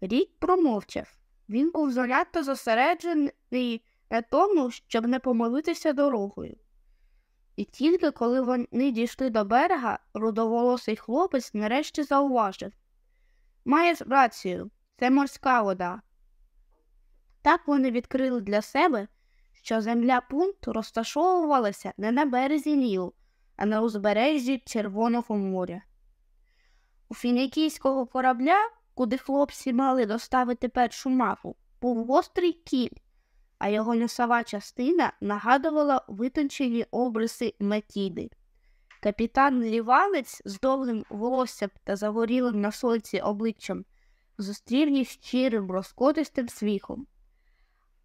[SPEAKER 1] Рік промовчав. Він був занадто зосереджений на тому, щоб не помилитися дорогою. І тільки коли вони дійшли до берега, рудоволосий хлопець нарешті зауважив Маєш рацію, це морська вода. Так вони відкрили для себе, що земля пункту розташовувалася не на березі Нілу, а на узбережжі Червоного моря. У фінікійського корабля, куди хлопці мали доставити першу мапу, був гострий кіль, а його носова частина нагадувала витончені обриси Метіди. Капітан Ліванець з довгим волоссям та загорілим на сонці обличчям зустрів їх щирим розкотистим свіхом.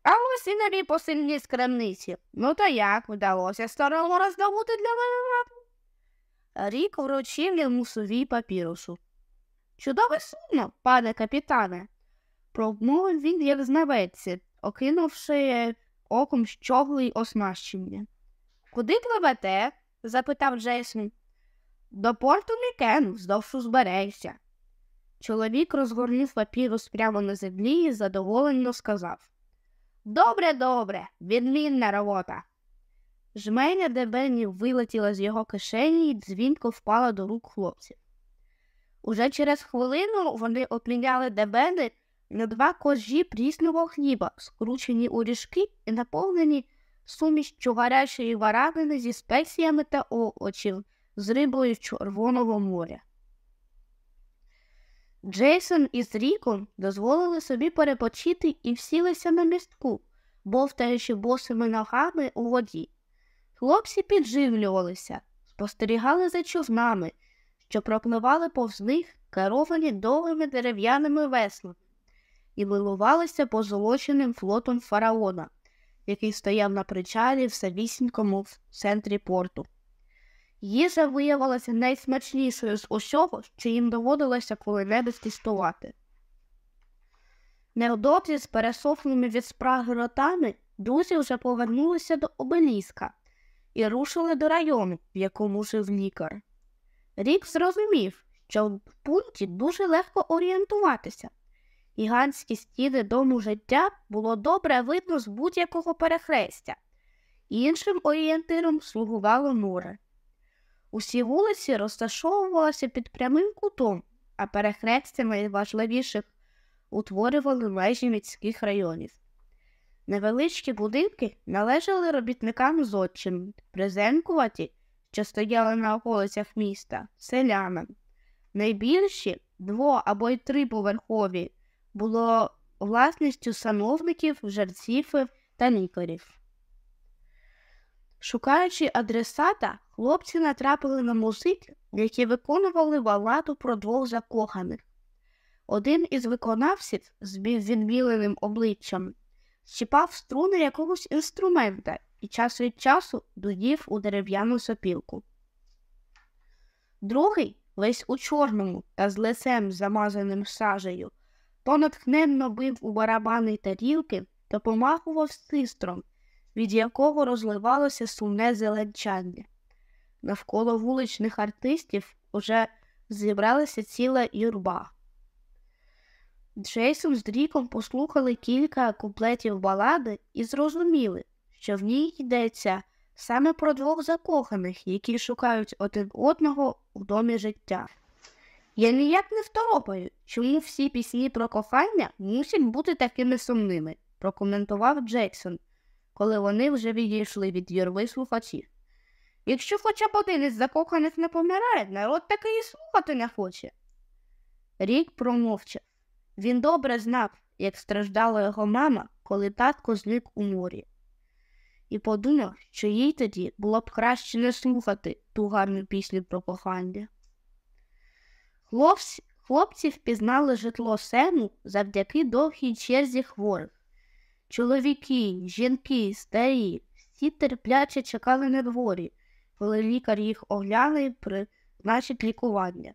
[SPEAKER 1] А ось і нові посильні з крамниці. Ну то як вдалося старому роздобути для мене мапу? Рік вручив йому сувій папірусу. Чудове судно, пане капітане, промовив він, як знавець, окинувши оком щогли й оснащення. Куди пливете? запитав Джейсон. До порту Мікен, вздовж узбережжя. Чоловік розгорнув папірус прямо на землі і задоволено сказав Добре, добре, відмінна робота. Жменя дебенів вилетіла з його кишені і дзвінко впала до рук хлопців. Уже через хвилину вони обміняли дебени на два кожі прісного хліба, скручені у ріжки і наповнені сумішчю гарячої варанини зі спеціями та овочів з рибою Червоного моря. Джейсон із Ріком дозволили собі перепочити і всілися на містку, бовтаючи босими ногами у воді. Хлопці підживлювалися, спостерігали за човнами, що пропливали повз них, керовані довгими дерев'яними веслами, і милувалися позолоченим флотом фараона, який стояв на причалі в самісінькому центрі порту. Їжа виявилася найсмачнішою з усього, що їм доводилося коли-небудь тістувати. Невдовзі з пересохлими від спраги ротами друзі вже повернулися до обеліска і рушили до району, в якому жив лікар. Рік зрозумів, що в пункті дуже легко орієнтуватися. Гігантські стіни дому життя було добре видно з будь-якого перехрестя, іншим орієнтиром слугувало море. Усі вулиці розташовувалися під прямим кутом, а перехрестя найважливіших утворювали межі міських районів. Невеличкі будинки належали робітникам зодчим, приземкуваті, що стояли на околицях міста, селянам. Найбільші дво або й триповерхові було власністю сановників, жерців та лікарів. Шукаючи адресата, хлопці натрапили на музик, які виконували баладу про двох закоханих. Один із виконавців з відміленим обличчям щіпав струни якогось інструмента і час від часу дудів у дерев'яну сопілку. Другий, весь у чорному та з лицем замазаним сажею, то натхненно бив у барабани тарілки та помахував систром, від якого розливалося сумне зеленчання. Навколо вуличних артистів уже зібралася ціла юрба. Джейсон з Дріком послухали кілька куплетів балади і зрозуміли, що в ній йдеться саме про двох закоханих, які шукають один одного у домі життя. Я ніяк не второпаю, чому всі пісні про кохання мусять бути такими сумними, прокоментував Джексон, коли вони вже відійшли від юрви слухачів. Якщо хоча б один із закоханих не помирає, народ таки і слухати не хоче. Рік промовчав. Він добре знав, як страждала його мама, коли татко зник у морі, і подумав, що їй тоді було б краще не слухати ту гарну пісню про кохання. Хлопці, хлопці впізнали житло сену завдяки довгій черзі хворих. Чоловіки, жінки, старі, всі терпляче чекали на дворі, коли лікар їх огляне призначить лікування.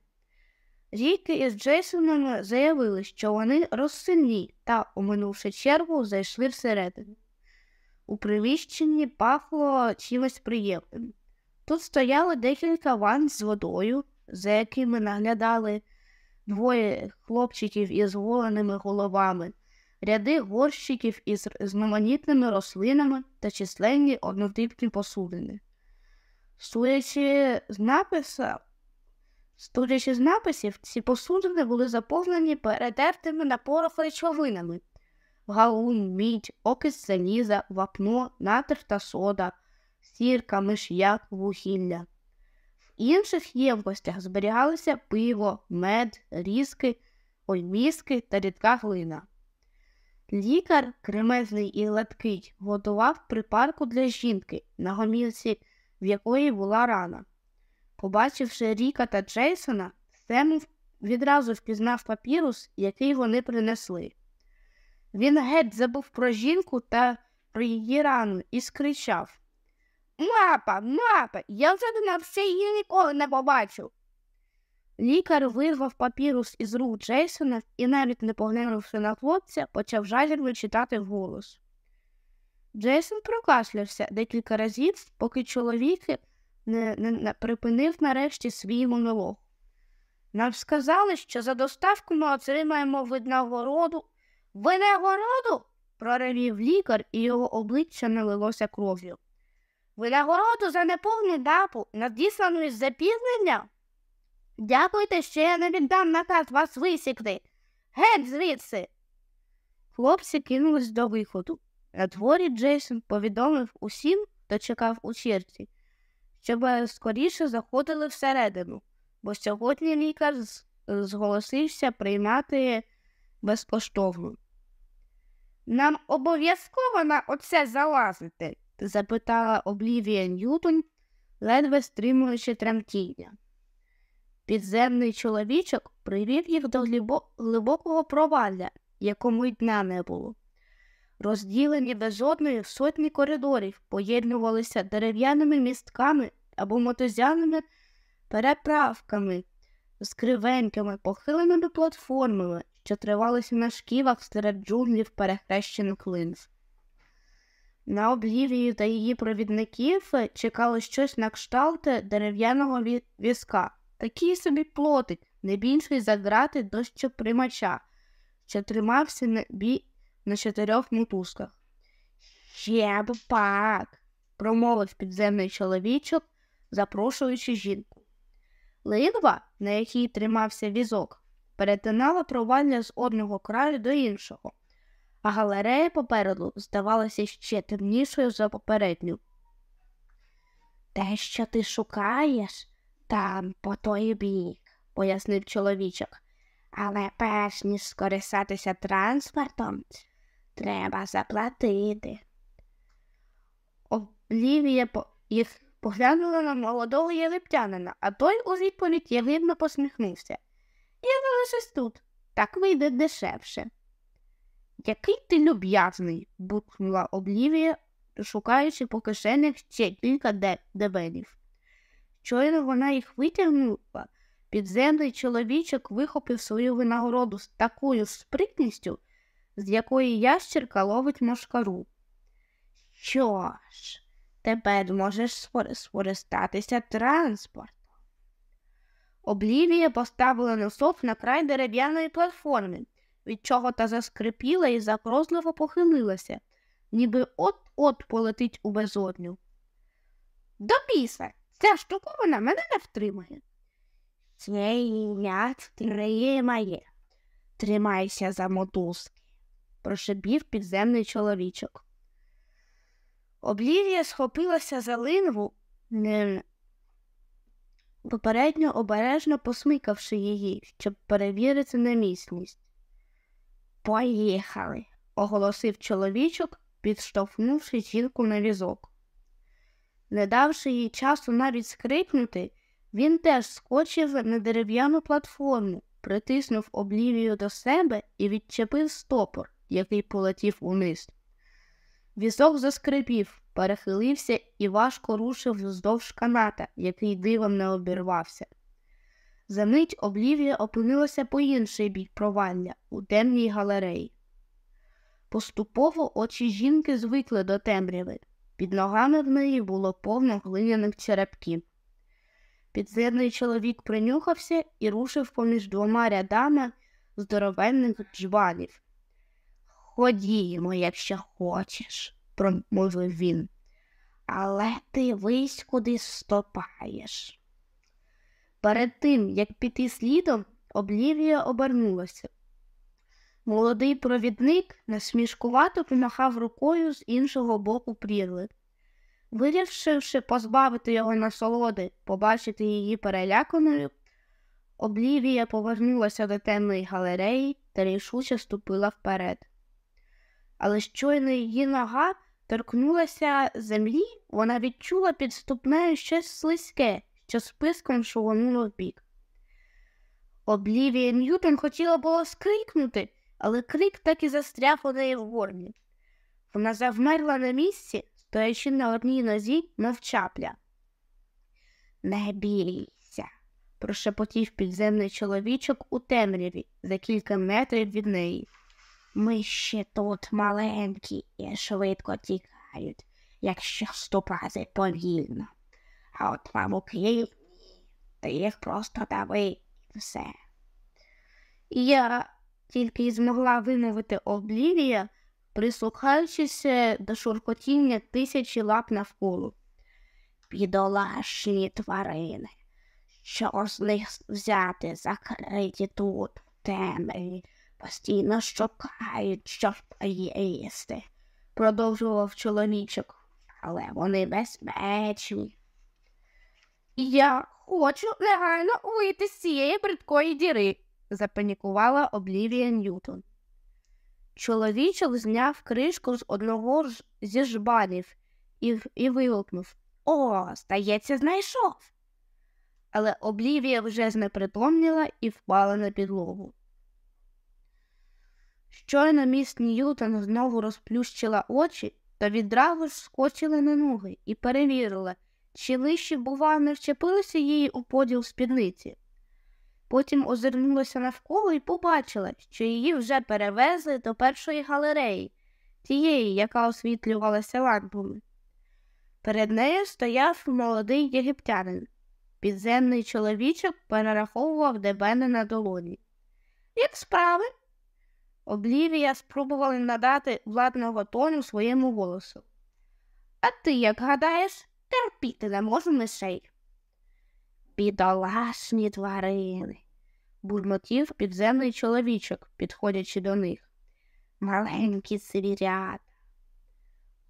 [SPEAKER 1] Ріки із Джейсоном заявили, що вони розсильні та, оминувши чергу, зайшли всередину. У приміщенні пахло чимось приємним. Тут стояли декілька ванн з водою, за якими наглядали двоє хлопчиків із голеними головами, ряди горщиків із різноманітними рослинами та численні однотипні посудини. Судячи з написа, Судячи з написів, ці посудини були заповнені перетертими на порох речовинами галун, мідь, окис заліза, вапно, натр та сода, сірка, миш'як, вугілля. Інших ємкостях зберігалися пиво, мед, різки, ойміски та рідка глина. Лікар, кремезний і латкий, готував припарку для жінки, на гомілці, в якої була рана. Побачивши Ріка та Джейсона, Сем відразу впізнав папірус, який вони принесли. Він геть забув про жінку та про її рану і скричав Мапа, мапа, я вже думав, що її ніколи не побачив. Лікар вирвав папірус із рук Джейсона і, навіть не поглянувши на хлопця, почав жадібно читати вголос. Джейсон прокашлявся декілька разів, поки чоловіки не, не, не припинив нарешті свій монолог. Нам сказали, що за доставку ми отримаємо винагороду. Винагороду? проривів лікар, і його обличчя налилося кров'ю. Винагороду за неповний дапу, надіслану із запізнення? Дякуйте, що я не віддам наказ вас висікти. Геть звідси. Хлопці кинулись до виходу. На дворі Джейсон повідомив усім, хто чекав у черзі, щоб скоріше заходили всередину, бо сьогодні лікар зголосився приймати безкоштовно. Нам обов'язково на оце залазити? Запитала Облівія Ньютон, ледве стримуючи тремтіння. Підземний чоловічок привів їх до глибокого провалля, якому й дня не було. Розділені без жодної сотні коридорів, поєднувалися дерев'яними містками або мотозяними переправками з кривенькими похиленими платформами, що тривалися на шківах серед джунглів перехрещених клинв. На облівію та її провідників чекало щось на кшталт дерев'яного візка, такий собі плотик, не більший за грати дощоприймача, що тримався на бі... на чотирьох мотузках. Ще б пак, промовив підземний чоловічок, запрошуючи жінку. Линва, на якій тримався візок, перетинала провалля з одного краю до іншого, а галерея попереду здавалася ще темнішою за попередню. Те, що ти шукаєш, там по той бік, пояснив чоловічок. Але перш ніж скористатися транспортом, треба заплатити. Олівія їх поглянула на молодого єгиптянина, а той у відповідь ягидно посміхнувся. Я залишусь тут, так вийде дешевше. Який ти люб'язний, буркнула Облівія, шукаючи по кишенях ще кілька дебелів. Щойно вона їх витягнула, підземний чоловічок вихопив свою винагороду з такою спритністю, з якої ящерка ловить мошкару. Що ж, тепер можеш скористатися транспортом. Облівія поставила носок на край дерев'яної платформи, від чого та заскрипіла і загрозливо похилилася, ніби от-от полетить у безодню. До біса! Ця штуковина мене не втримає. Цей ім'я тримає. Тримайся за мотузки, прошебів підземний чоловічок. Облівія схопилася за линву, не... попередньо обережно посмикавши її, щоб перевірити немісність. Поїхали, оголосив чоловічок, підштовхнувши жінку на візок. Не давши їй часу навіть скрикнути, він теж скочив на дерев'яну платформу, притиснув облівію до себе і відчепив стопор, який полетів униз. Візок заскрипів, перехилився і важко рушив вздовж каната, який дивом не обірвався. За мить облівія опинилася по інший бік провалля у темній галереї. Поступово очі жінки звикли до темряви. Під ногами в неї було повно глиняних черепків. Підземний чоловік принюхався і рушив поміж двома рядами здоровенних джбанів. Ходімо, якщо хочеш, промовив він, але ти вись куди стопаєш. Перед тим, як піти слідом, Облівія обернулася. Молодий провідник насмішкувато помахав рукою з іншого боку прірви. Вирішивши позбавити його насолоди, побачити її переляканою, Облівія повернулася до темної галереї та рішуче ступила вперед. Але щойно її нога торкнулася землі, вона відчула під ступнею щось слизьке, що списком шугануло вбік. Облівія Ньютон хотіла було скрикнути але крик так і застряг у неї в горлі. Вона завмерла на місці, стоячи на одній нозі навчапля. Не бійся, прошепотів підземний чоловічок у темряві за кілька метрів від неї. Ми ще тут маленькі і швидко тікають, якщо ступати повільно. От мамуки, ти їх просто дави і все. І Я тільки змогла вимовити облівія, прислухаючись до шуркотіння тисячі лап навколо. Підолашні тварини, що з них взяти закриті тут, темряві, постійно шукають, щоб їсти, продовжував чоловічок, але вони безпечні. Я хочу негайно вийти з цієї бридкої діри, запанікувала Облівія Ньютон. Чоловічок зняв кришку з одного зі жбанів і, і вигукнув О, здається, знайшов. Але Облівія вже знепритомніла і впала на підлогу. Щойно міс Ньютон знову розплющила очі та відразу ж скочила на ноги і перевірила, чи лиші, бува, не вчепилися її у поділ спідниці. Потім озирнулася навколо і побачила, що її вже перевезли до першої галереї, тієї, яка освітлювалася лампами. Перед нею стояв молодий єгиптянин. Підземний чоловічок перераховував дебени на долоні. Як справи? Облівія спробували надати владного тону своєму голосу. А ти як гадаєш, терпіти не можу мишей. Бідолашні тварини, бурмотів підземний чоловічок, підходячи до них. Маленькі звірята.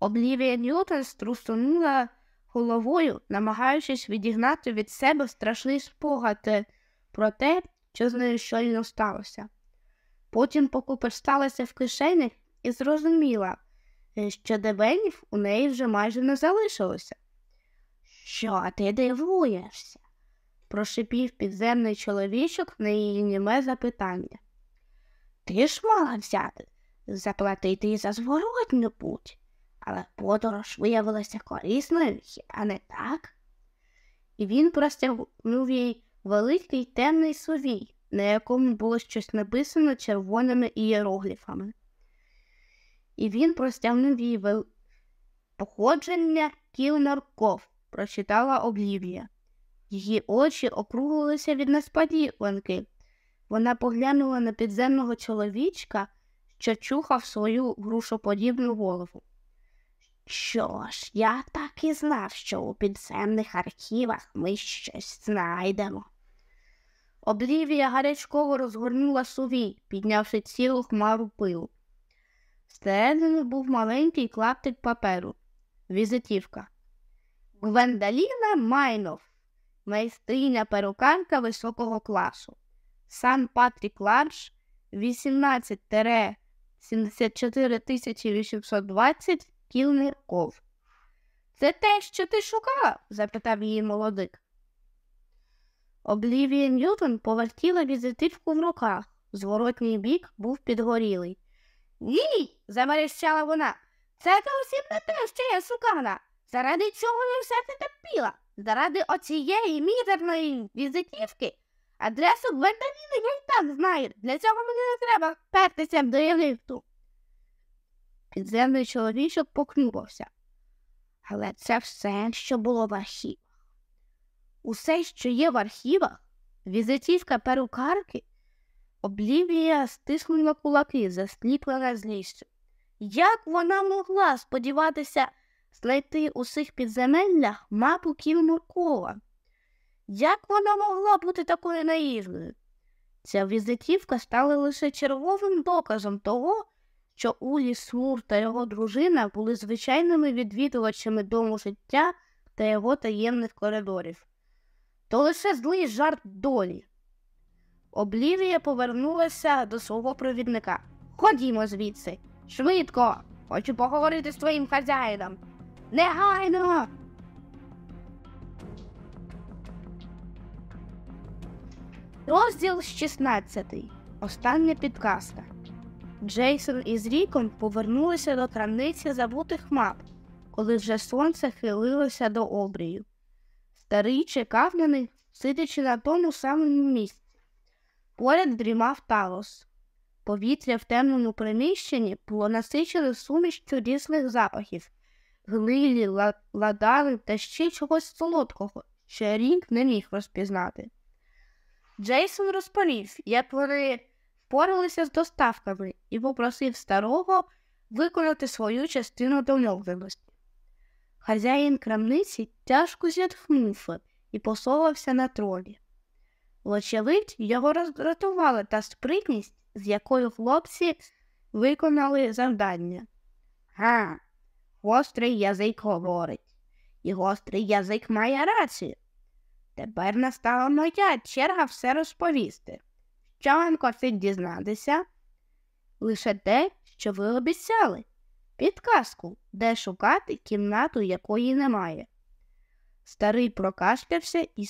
[SPEAKER 1] Облівія Ньютон струсунула головою, намагаючись відігнати від себе страшний спогад про те, що з нею щойно сталося. Потім покуперсталася в кишені і зрозуміла, що дебенів у неї вже майже не залишилося. Що ти дивуєшся? прошипів підземний чоловічок на її німе запитання. Ти ж мала взяти, заплатити за зворотню путь, але подорож виявилася корисною, хіба не так? І він простягнув їй великий темний сувій, на якому було щось написано червоними ієрогліфами. І він простягнув їй вел... походження кілнарков, прочитала Облівія. Її очі округлилися від несподіванки. Вона поглянула на підземного чоловічка, що чухав свою грушоподібну голову. Що ж, я так і знав, що у підземних архівах ми щось знайдемо. Облівія гарячково розгорнула сувій, піднявши цілу хмару пилу. Всередині був маленький клаптик паперу, візитівка. Гвендаліна Майнов, майстриня перукарка високого класу. Сан Патрік Ларш 18 74 820 кілнирков. Це те, що ти шукала? запитав її молодик. Облівія Ньютон повертіла візитивку в руках. Зворотній бік був підгорілий. Ні, замерещала вона. Це зовсім не те, що я шукала. Заради чого я все це терпіла? Заради оцієї мізерної візитівки. Адресу Гвендоліни я й так знаю. Для цього мені не треба пертися до Єгипту. Підземний чоловічок покнувався. Але це все, що було в архівах. Усе, що є в архівах, візитівка перукарки, Облівія стиснула кулаки, засліплена злістю. Як вона могла сподіватися знайти у цих підземеллях мапу Ківмуркова? Як вона могла бути такою наївною? Ця візитівка стала лише черговим доказом того, що Улі Смур та його дружина були звичайними відвідувачами дому життя та його таємних коридорів. То лише злий жарт долі. Облівія повернулася до свого провідника. Ходімо звідси, швидко, хочу поговорити з твоїм хазяїном. Негайно. Розділ 16. Остання підказка. Джейсон із Ріком повернулися до крамниці забутих мап, коли вже сонце хилилося до обрію. Старий чекав на них, сидячи на тому самому місці. Поряд дрімав талос. Повітря в темному приміщенні було насичене сумішчю різних запахів, гнилі, ладани та ще чогось солодкого, що рік не міг розпізнати. Джейсон розповів, як вони впоралися з доставками і попросив старого виконати свою частину домовленості. Хазяїн крамниці тяжко зітхнув і посовався на тролі. Вочевидь, його роздратувала та спритність, з якою хлопці виконали завдання. Га, гострий язик говорить, і гострий язик має рацію. Тепер настала моя черга все розповісти. Що вам кортить дізнатися? Лише те, що ви обіцяли. Підказку, де шукати кімнату, якої немає. Старий прокашлявся і